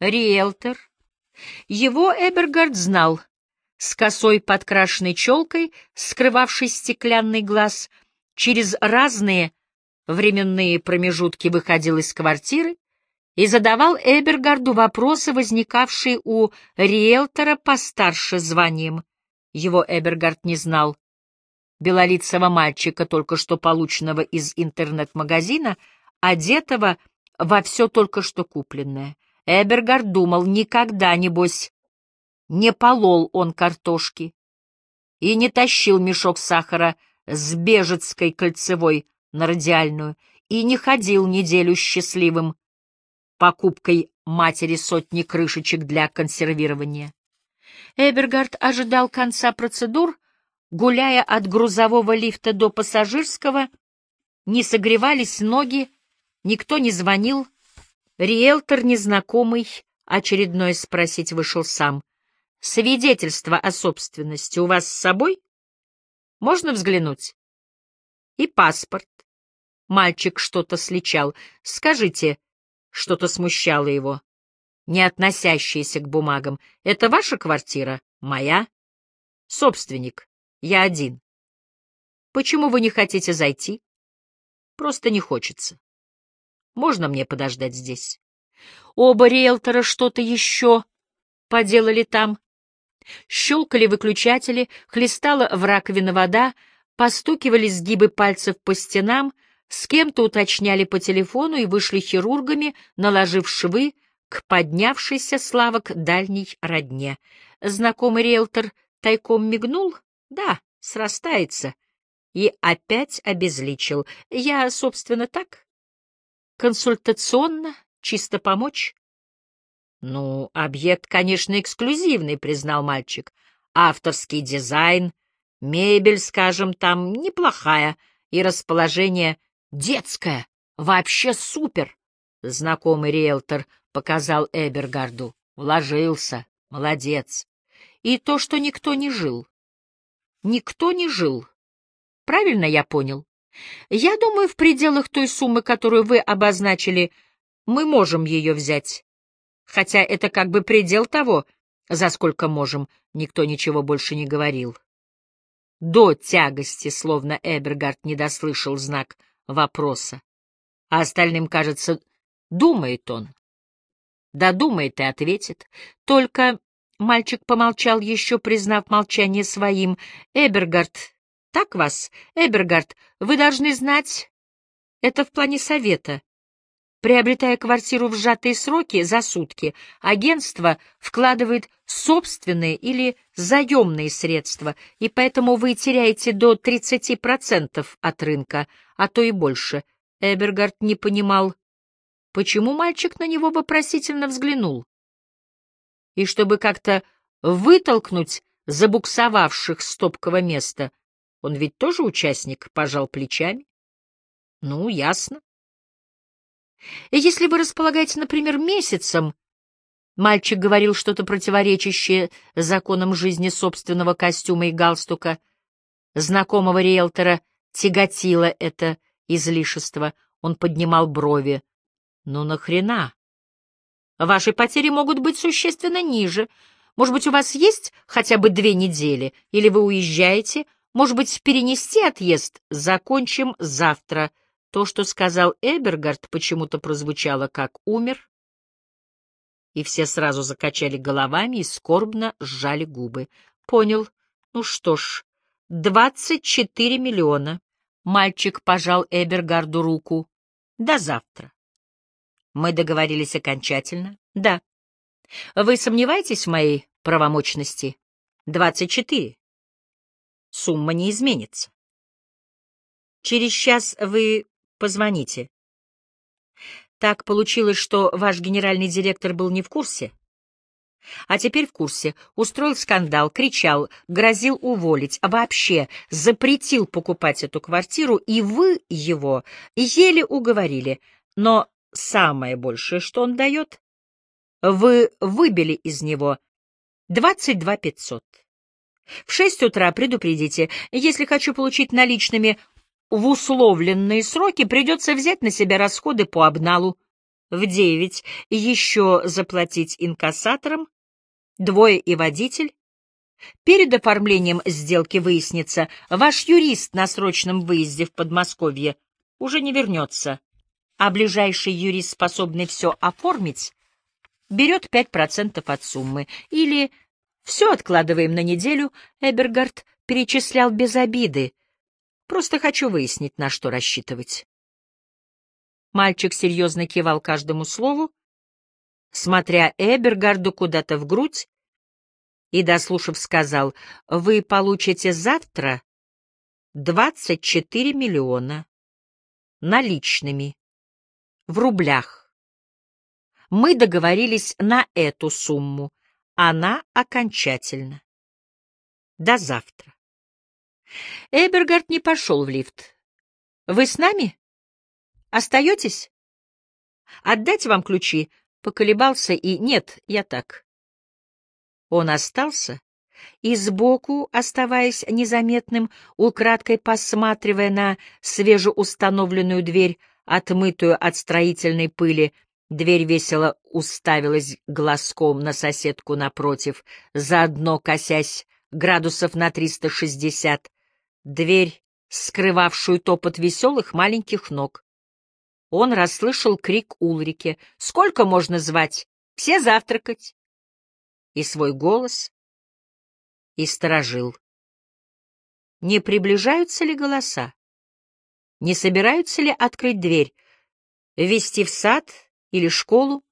риэлтор. Его Эбергард знал. С косой подкрашенной челкой, скрывавшей стеклянный глаз, через разные временные промежутки выходил из квартиры и задавал Эбергарду вопросы, возникавшие у риэлтора постарше званием. Его Эбергард не знал. Белолицего мальчика, только что полученного из интернет-магазина, одетого во все только что купленное. Эбергард думал, никогда, небось, не полол он картошки и не тащил мешок сахара с Бежецкой кольцевой на радиальную и не ходил неделю счастливым покупкой матери сотни крышечек для консервирования. Эбергард ожидал конца процедур, гуляя от грузового лифта до пассажирского, не согревались ноги, никто не звонил, риэлтор незнакомый очередной спросить вышел сам. Свидетельство о собственности у вас с собой? Можно взглянуть? И паспорт. Мальчик что-то сличал. Скажите, что-то смущало его, не относящееся к бумагам. Это ваша квартира? Моя? Собственник. Я один. Почему вы не хотите зайти? Просто не хочется. Можно мне подождать здесь? Оба риэлтора что-то еще поделали там. Щелкали выключатели, хлестала в раковине вода, постукивали сгибы пальцев по стенам, с кем-то уточняли по телефону и вышли хирургами, наложив швы к поднявшейся славок дальней родне. Знакомый риэлтор тайком мигнул, да, срастается, и опять обезличил. Я, собственно, так, консультационно, чисто помочь. Ну, объект, конечно, эксклюзивный, признал мальчик. Авторский дизайн, мебель, скажем, там неплохая, и расположение детское, вообще супер. Знакомый риэлтор показал Эбергарду. Вложился, молодец. И то, что никто не жил. Никто не жил. Правильно я понял? Я думаю, в пределах той суммы, которую вы обозначили, мы можем ее взять хотя это как бы предел того, за сколько можем, никто ничего больше не говорил. До тягости, словно Эбергард не дослышал знак вопроса, а остальным, кажется, думает он. Да думает и ответит. Только мальчик помолчал, еще признав молчание своим. Эбергард, так вас, Эбергард, вы должны знать, это в плане совета. Приобретая квартиру в сжатые сроки за сутки, агентство вкладывает собственные или заемные средства, и поэтому вы теряете до 30% от рынка, а то и больше. Эбергард не понимал, почему мальчик на него вопросительно взглянул. И чтобы как-то вытолкнуть забуксовавших с топкого места, он ведь тоже участник, пожал плечами. Ну, ясно. Если вы располагаете, например, месяцем, мальчик говорил что-то противоречащее законам жизни собственного костюма и галстука, знакомого риэлтора тяготило это излишество, он поднимал брови. Ну нахрена? Ваши потери могут быть существенно ниже. Может быть, у вас есть хотя бы две недели, или вы уезжаете, может быть, перенести отъезд? Закончим завтра. То, что сказал Эбергард, почему-то прозвучало как «умер», и все сразу закачали головами и скорбно сжали губы. Понял. Ну что ж, двадцать четыре миллиона. Мальчик пожал Эбергарду руку. До завтра. Мы договорились окончательно? Да. Вы сомневаетесь в моей правомочности? Двадцать четыре. Сумма не изменится. Через час вы Позвоните. Так получилось, что ваш генеральный директор был не в курсе. А теперь в курсе. Устроил скандал, кричал, грозил уволить, а вообще запретил покупать эту квартиру, и вы его еле уговорили. Но самое большее, что он дает, вы выбили из него 22 500. В шесть утра предупредите, если хочу получить наличными в условленные сроки придется взять на себя расходы по обналу. в девять еще заплатить инкассаторам, двое и водитель. Перед оформлением сделки выяснится, ваш юрист на срочном выезде в Подмосковье уже не вернется, а ближайший юрист, способный все оформить, берет пять процентов от суммы. Или все откладываем на неделю, Эбергард перечислял без обиды. Просто хочу выяснить, на что рассчитывать. Мальчик серьезно кивал каждому слову, смотря Эбергарду куда-то в грудь, и, дослушав, сказал, «Вы получите завтра двадцать четыре миллиона наличными, в рублях. Мы договорились на эту сумму, она окончательно. До завтра». Эбергард не пошел в лифт. «Вы с нами?» Остаетесь? Отдать вам ключи? Поколебался и... Нет, я так. Он остался и сбоку, оставаясь незаметным, украдкой посматривая на свежеустановленную дверь, отмытую от строительной пыли, дверь весело уставилась глазком на соседку напротив, заодно косясь градусов на триста шестьдесят, дверь, скрывавшую топот веселых маленьких ног он расслышал крик Улрике. «Сколько можно звать? Все завтракать!» И свой голос, и сторожил. Не приближаются ли голоса? Не собираются ли открыть дверь? Вести в сад или школу?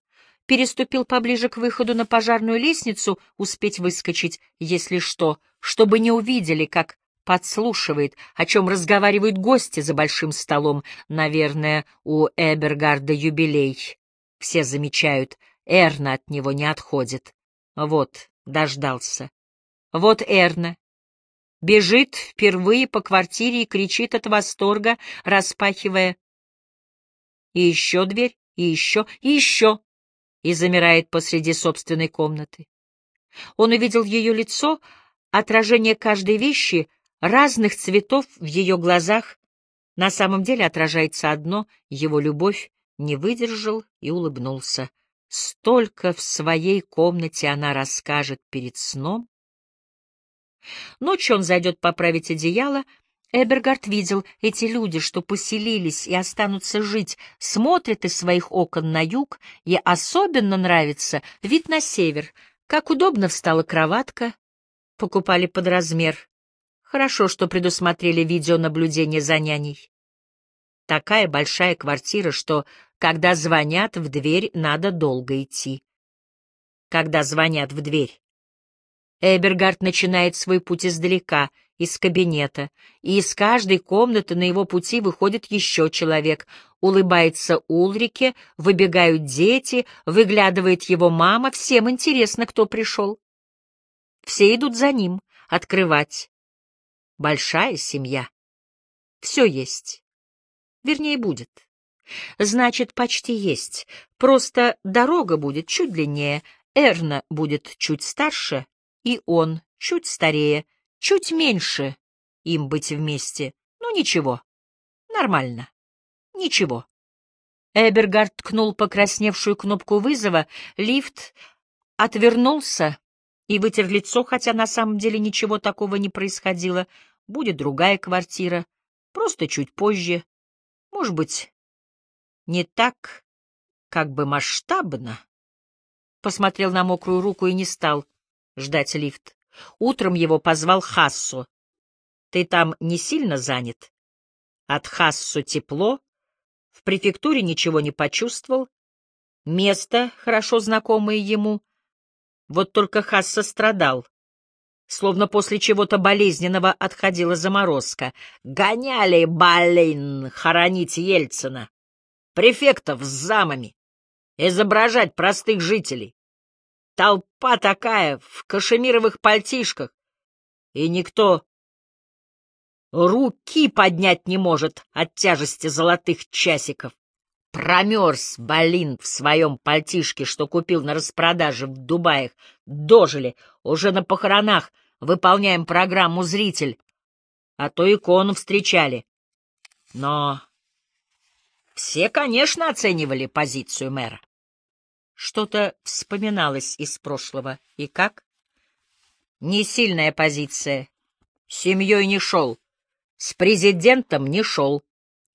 Переступил поближе к выходу на пожарную лестницу, успеть выскочить, если что, чтобы не увидели, как подслушивает, о чем разговаривают гости за большим столом. Наверное, у Эбергарда юбилей. Все замечают, Эрна от него не отходит. Вот, дождался. Вот Эрна. Бежит впервые по квартире и кричит от восторга, распахивая. И еще дверь, и еще, и еще. И замирает посреди собственной комнаты. Он увидел ее лицо, отражение каждой вещи, разных цветов в ее глазах, на самом деле отражается одно — его любовь, не выдержал и улыбнулся. Столько в своей комнате она расскажет перед сном. Ночью он зайдет поправить одеяло. Эбергард видел, эти люди, что поселились и останутся жить, смотрят из своих окон на юг, и особенно нравится вид на север. Как удобно встала кроватка, покупали под размер. Хорошо, что предусмотрели видеонаблюдение за няней. Такая большая квартира, что, когда звонят в дверь, надо долго идти. Когда звонят в дверь. Эбергард начинает свой путь издалека, из кабинета, и из каждой комнаты на его пути выходит еще человек. Улыбается Улрике, выбегают дети, выглядывает его мама, всем интересно, кто пришел. Все идут за ним, открывать. Большая семья. Все есть. Вернее, будет. Значит, почти есть. Просто дорога будет чуть длиннее, Эрна будет чуть старше, и он чуть старее, чуть меньше им быть вместе. Ну, ничего. Нормально. Ничего. Эбергард ткнул покрасневшую кнопку вызова, лифт отвернулся и вытер лицо, хотя на самом деле ничего такого не происходило. Будет другая квартира, просто чуть позже. Может быть, не так, как бы масштабно. Посмотрел на мокрую руку и не стал ждать лифт. Утром его позвал Хассу. Ты там не сильно занят? От Хассу тепло, в префектуре ничего не почувствовал. Место, хорошо знакомое ему, вот только Хасса страдал. Словно после чего-то болезненного отходила заморозка. Гоняли, блин, хоронить Ельцина. Префектов с замами. Изображать простых жителей. Толпа такая, в кашемировых пальтишках. И никто руки поднять не может от тяжести золотых часиков. Промерз, блин, в своем пальтишке, что купил на распродаже в Дубаях. Дожили, уже на похоронах выполняем программу «Зритель», а то икону встречали. Но Все, конечно, оценивали позицию мэра. Что-то вспоминалось из прошлого. И как? Не сильная позиция. С семьей не шел. С президентом не шел.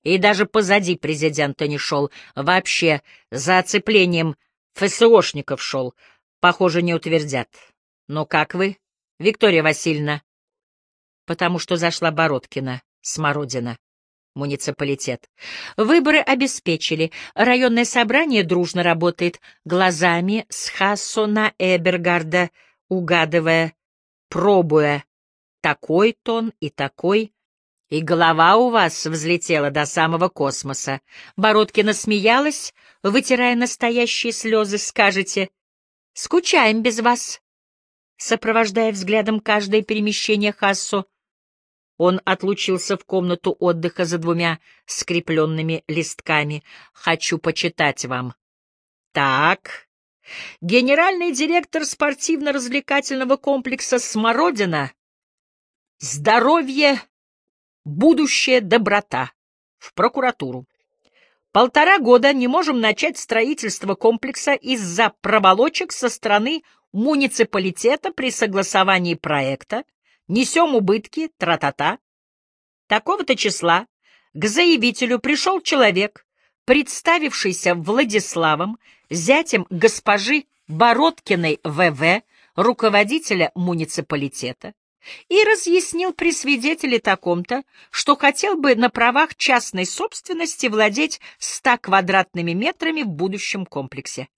И даже позади президента не шел. Вообще, за оцеплением ФСОшников шел. Похоже, не утвердят. Но как вы, Виктория Васильевна? Потому что зашла Бородкина, Смородина муниципалитет. Выборы обеспечили. Районное собрание дружно работает глазами с Хассо на Эбергарда, угадывая, пробуя такой тон и такой. И голова у вас взлетела до самого космоса. Бородкина смеялась, вытирая настоящие слезы, скажете, «Скучаем без вас», сопровождая взглядом каждое перемещение Хассо, он отлучился в комнату отдыха за двумя скрепленными листками. «Хочу почитать вам». «Так». Генеральный директор спортивно-развлекательного комплекса «Смородина». «Здоровье, будущее, доброта». В прокуратуру. Полтора года не можем начать строительство комплекса из-за проволочек со стороны муниципалитета при согласовании проекта, несем убытки, тра-та-та. Такого-то числа к заявителю пришел человек, представившийся Владиславом, зятем госпожи Бородкиной ВВ, руководителя муниципалитета, и разъяснил при свидетеле таком-то, что хотел бы на правах частной собственности владеть ста квадратными метрами в будущем комплексе.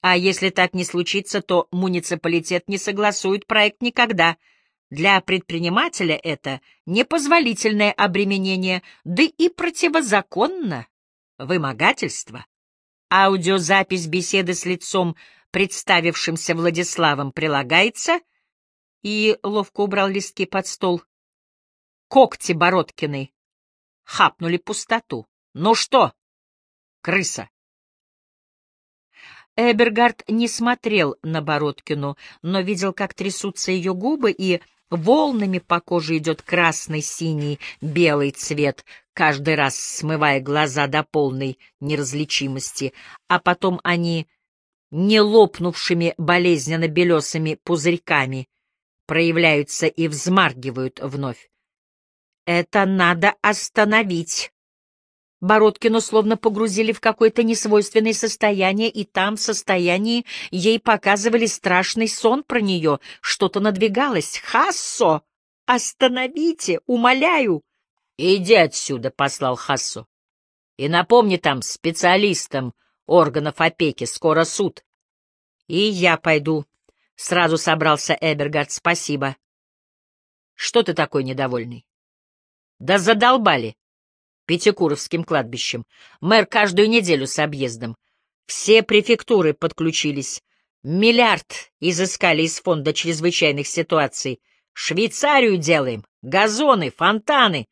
А если так не случится, то муниципалитет не согласует проект никогда — для предпринимателя это непозволительное обременение, да и противозаконно вымогательство. Аудиозапись беседы с лицом, представившимся Владиславом, прилагается, и ловко убрал листки под стол. Когти Бородкиной хапнули пустоту. Ну что, крыса? Эбергард не смотрел на Бородкину, но видел, как трясутся ее губы, и Волнами по коже идет красный, синий, белый цвет, каждый раз смывая глаза до полной неразличимости, а потом они, не лопнувшими болезненно белесыми пузырьками, проявляются и взмаргивают вновь. «Это надо остановить!» Бородкину словно погрузили в какое-то несвойственное состояние, и там, в состоянии, ей показывали страшный сон про нее. Что-то надвигалось. «Хассо! Остановите! Умоляю!» «Иди отсюда!» — послал Хассо. «И напомни там специалистам органов опеки, скоро суд». «И я пойду», — сразу собрался Эбергард. «Спасибо». «Что ты такой недовольный?» «Да задолбали!» Пятикуровским кладбищем. Мэр каждую неделю с объездом. Все префектуры подключились. Миллиард изыскали из фонда чрезвычайных ситуаций. Швейцарию делаем, газоны, фонтаны.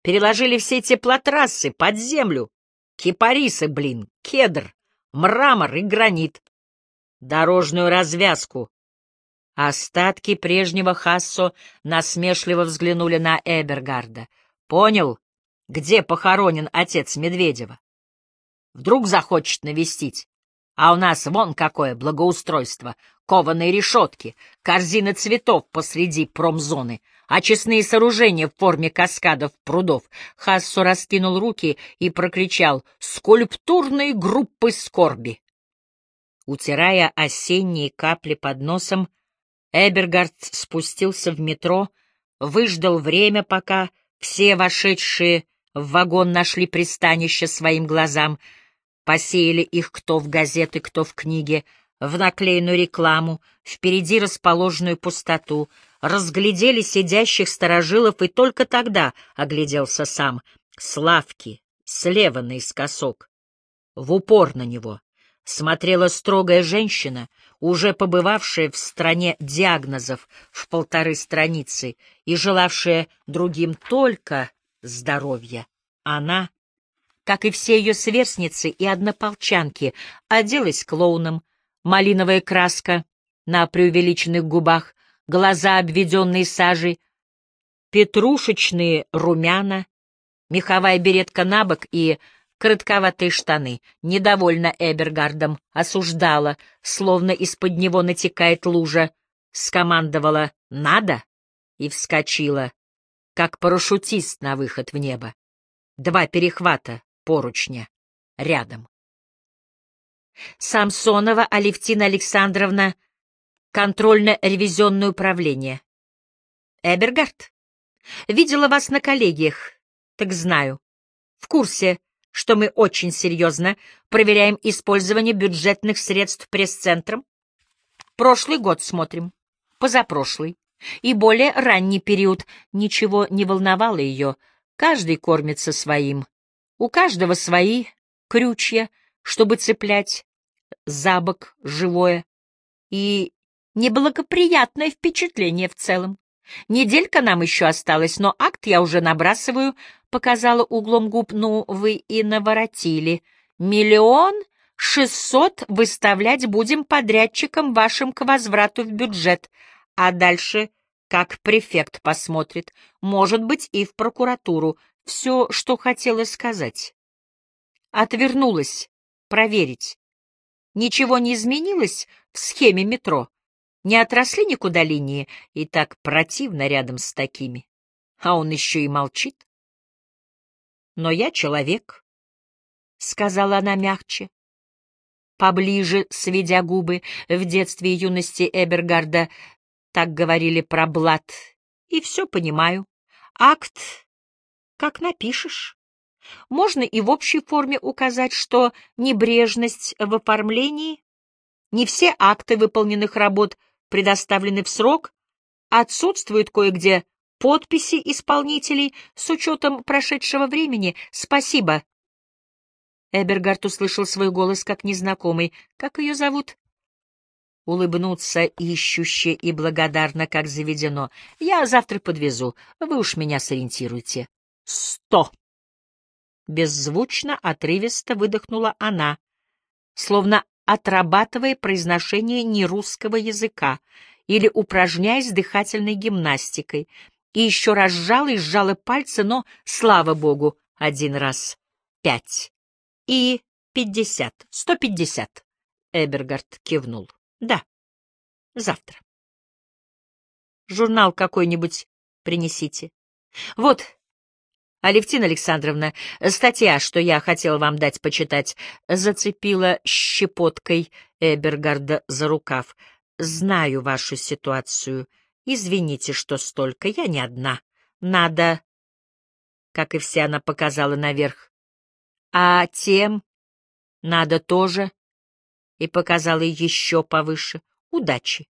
Переложили все теплотрассы под землю. Кипарисы, блин, кедр, мрамор и гранит. Дорожную развязку. Остатки прежнего Хассо насмешливо взглянули на Эбергарда. Понял, где похоронен отец Медведева. Вдруг захочет навестить. А у нас вон какое благоустройство. Кованые решетки, корзины цветов посреди промзоны, очистные сооружения в форме каскадов прудов. Хассу раскинул руки и прокричал «Скульптурные группы скорби!». Утирая осенние капли под носом, Эбергард спустился в метро, выждал время, пока все вошедшие в вагон нашли пристанище своим глазам, посеяли их кто в газеты, кто в книги, в наклеенную рекламу, впереди расположенную пустоту, разглядели сидящих сторожилов и только тогда огляделся сам. Славки, слева наискосок. В упор на него смотрела строгая женщина, уже побывавшая в стране диагнозов в полторы страницы и желавшая другим только здоровья. Она, как и все ее сверстницы и однополчанки, оделась клоуном, малиновая краска на преувеличенных губах, глаза, обведенные сажей, петрушечные румяна, меховая беретка на бок и коротковатые штаны, недовольна Эбергардом, осуждала, словно из-под него натекает лужа, скомандовала «надо» и вскочила, как парашютист на выход в небо. Два перехвата поручня рядом. Самсонова Алевтина Александровна, контрольно-ревизионное управление. Эбергард, видела вас на коллегиях, так знаю. В курсе, что мы очень серьезно проверяем использование бюджетных средств пресс-центром. Прошлый год смотрим, позапрошлый и более ранний период. Ничего не волновало ее, каждый кормится своим. У каждого свои крючья, чтобы цеплять за бок живое. И неблагоприятное впечатление в целом. Неделька нам еще осталась, но акт я уже набрасываю, показала углом губ, ну, вы и наворотили. Миллион шестьсот выставлять будем подрядчикам вашим к возврату в бюджет, а дальше, как префект посмотрит, может быть, и в прокуратуру. Все, что хотела сказать. Отвернулась проверить. Ничего не изменилось в схеме метро. Не отросли никуда линии, и так противно рядом с такими. А он еще и молчит. Но я человек, — сказала она мягче. Поближе, сведя губы, в детстве и юности Эбергарда так говорили про блат. И все понимаю. Акт, как напишешь. Можно и в общей форме указать, что небрежность в оформлении, не все акты выполненных работ — предоставлены в срок, отсутствуют кое-где подписи исполнителей с учетом прошедшего времени. Спасибо. Эбергард услышал свой голос как незнакомый. Как ее зовут? Улыбнуться ищуще и благодарно, как заведено. Я завтра подвезу. Вы уж меня сориентируйте. Сто! Беззвучно, отрывисто выдохнула она, словно отрабатывая произношение нерусского языка или упражняясь дыхательной гимнастикой, и еще раз сжала и сжала пальцы, но, слава богу, один раз пять и пятьдесят, сто пятьдесят. Эбергард кивнул. Да, завтра. Журнал какой-нибудь принесите. Вот, Алевтина Александровна, статья, что я хотел вам дать почитать, зацепила щепоткой Эбергарда за рукав. Знаю вашу ситуацию. Извините, что столько, я не одна. Надо... Как и все, она показала наверх. А тем надо тоже. И показала еще повыше. Удачи.